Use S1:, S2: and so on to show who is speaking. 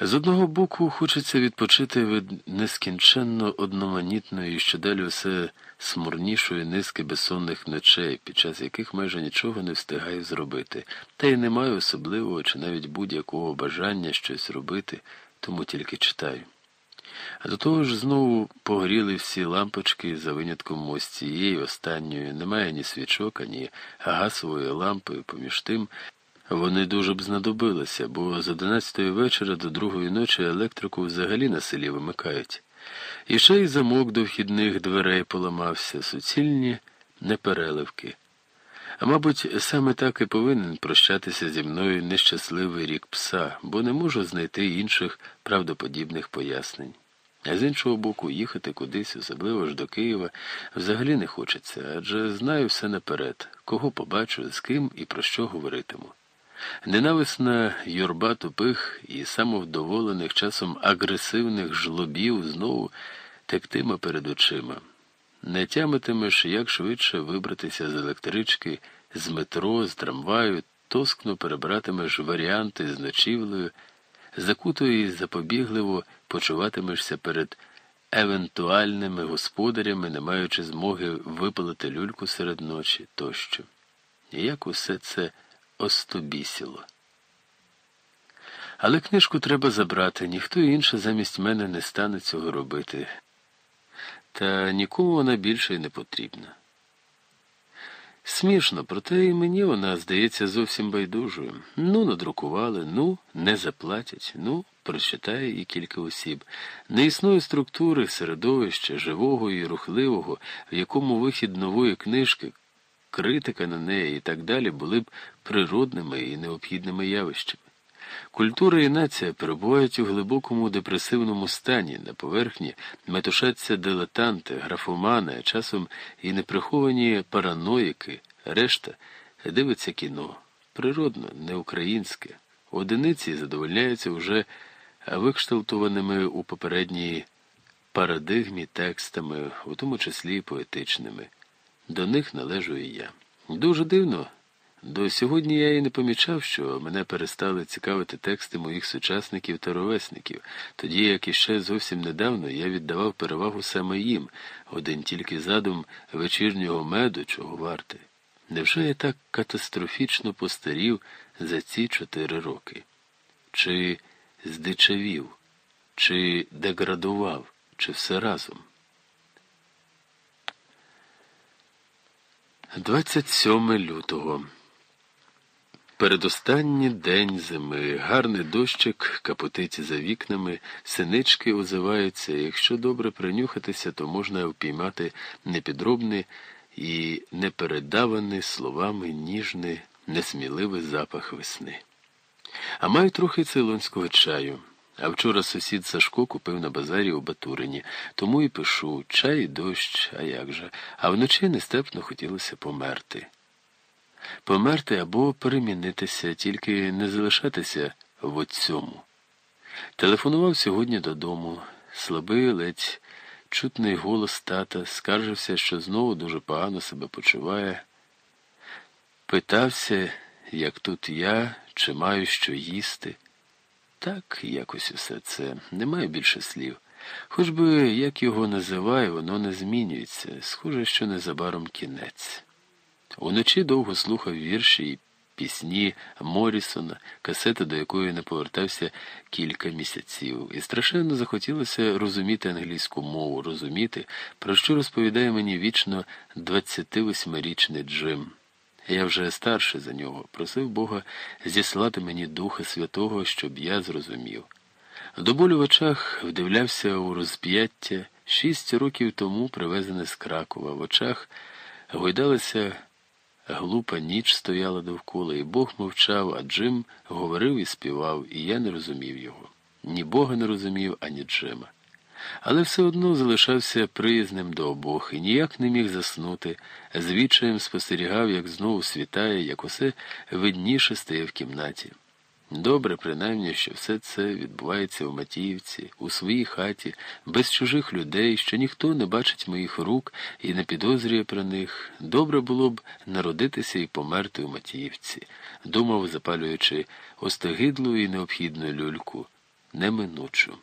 S1: З одного боку хочеться відпочити від нескінченно одноманітної і що далі все смурнішої низки безсонних ночей, під час яких майже нічого не встигаю зробити, та й не маю особливого чи навіть будь-якого бажання щось робити, тому тільки читаю. А до того ж знову погоріли всі лампочки за винятком ось цієї останньої, немає ні свічок, ані гасової лампи, поміж тим. Вони дуже б знадобилися, бо з одинадцятої вечора до другої ночі електрику взагалі на селі вимикають. І ще й замок до вхідних дверей поламався, суцільні непереливки. А мабуть, саме так і повинен прощатися зі мною нещасливий рік пса, бо не можу знайти інших правдоподібних пояснень. А з іншого боку, їхати кудись, особливо ж до Києва, взагалі не хочеться, адже знаю все наперед, кого побачу, з ким і про що говоритиму. Ненависна юрба тупих і самовдоволених, часом агресивних жлобів знову тектиме перед очима. Не тямитимеш, як швидше вибратися з електрички, з метро, з трамваю, тоскно перебратимеш варіанти з ночівлею, закуто і запобігливо почуватимешся перед евентуальними господарями, не маючи змоги випалити люльку серед ночі тощо. Як усе це остобісіло. Але книжку треба забрати, ніхто інший замість мене не стане цього робити. Та нікому вона більше й не потрібна. Смішно, проте і мені вона здається зовсім байдужою. Ну, надрукували, ну, не заплатять, ну, прочитає і кілька осіб. Не існує структури, середовища, живого і рухливого, в якому вихід нової книжки критика на неї і так далі були б природними і необхідними явищами. Культура і нація перебувають у глибокому депресивному стані, на поверхні метушаться дилетанти, графомани, а часом і неприховані параноїки, решта дивиться кіно. Природно, не українське. Одиниці задовольняються вже викшталтованими у попередній парадигмі текстами, у тому числі поетичними. До них належу і я. Дуже дивно. До сьогодні я і не помічав, що мене перестали цікавити тексти моїх сучасників та ровесників, тоді як іще зовсім недавно я віддавав перевагу саме їм, один тільки задум вечірнього меду, чого варти. Невже я так катастрофічно постарів за ці чотири роки? Чи здичавів, чи деградував, чи все разом? 27 лютого. Передостанній день зими, гарний дощик капотить за вікнами, синички озиваються, якщо добре принюхатися, то можна впіймати непідробний і непередаваний словами ніжний, несміливий запах весни. А маю трохи цейлонського чаю. А вчора сусід Сашко купив на базарі у Батурині, тому і пишу чай і дощ, а як же, а вночі нестепно хотілося померти. Померти або перемінитися, тільки не залишатися в цьому. Телефонував сьогодні додому, слабий ледь чутний голос тата, скаржився, що знову дуже погано себе почуває. Питався, як тут я, чи маю що їсти. Так, якось усе це, немає більше слів. Хоч би як його називаю, воно не змінюється. Схоже, що незабаром кінець. Уночі довго слухав вірші і пісні Морісона, касети, до якої не повертався кілька місяців, і страшенно захотілося розуміти англійську мову, розуміти, про що розповідає мені вічно 28-річний Джим. Я вже старший за нього, просив Бога зіслати мені Духа Святого, щоб я зрозумів. До болю в очах вдивлявся у розп'яття шість років тому привезене з Кракова. В очах гойдалася глупа ніч стояла довкола, і Бог мовчав, а Джим говорив і співав, і я не розумів його. Ні Бога не розумів, ані Джима але все одно залишався приязним до обох і ніяк не міг заснути, звідчаєм спостерігав, як знову світає, як усе видніше стає в кімнаті. Добре, принаймні, що все це відбувається в Матіївці, у своїй хаті, без чужих людей, що ніхто не бачить моїх рук і не підозрює про них. Добре було б народитися і померти у Матіївці, думав, запалюючи остогидлу і необхідну люльку. неминучу.